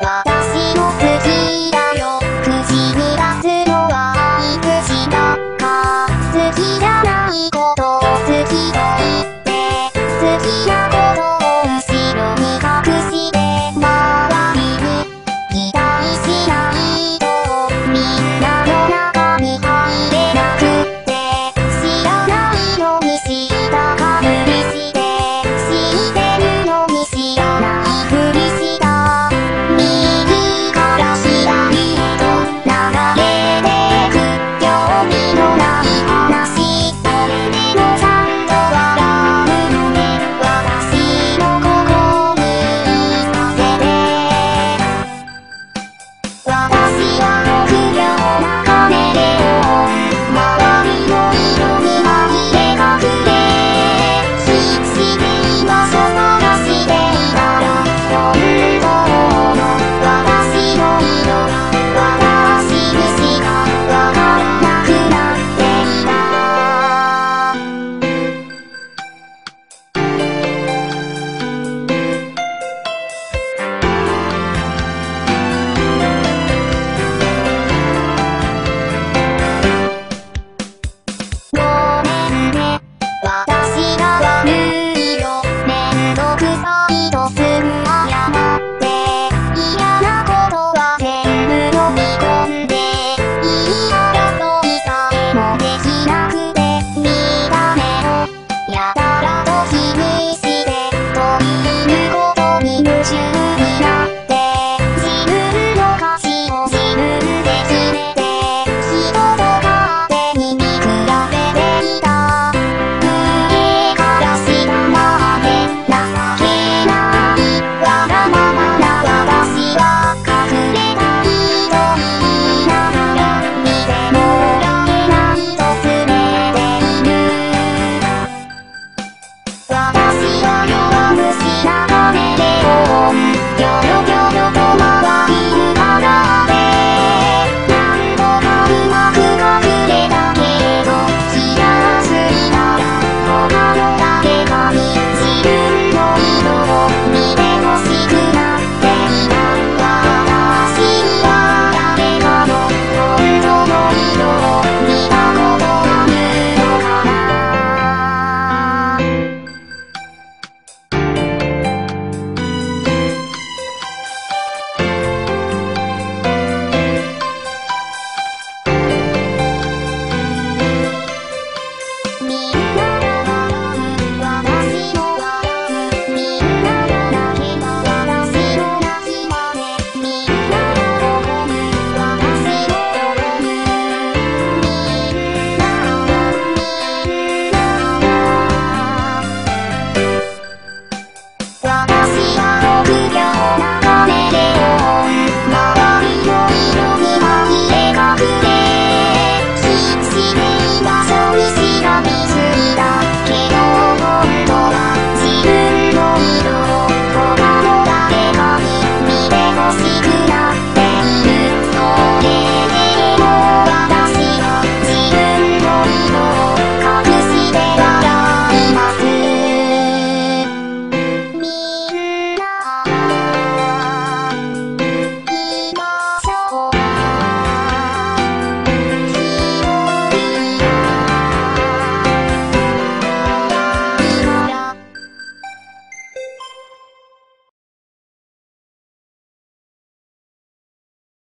私の好きだよ。口に出すのは憎しか。好きじゃない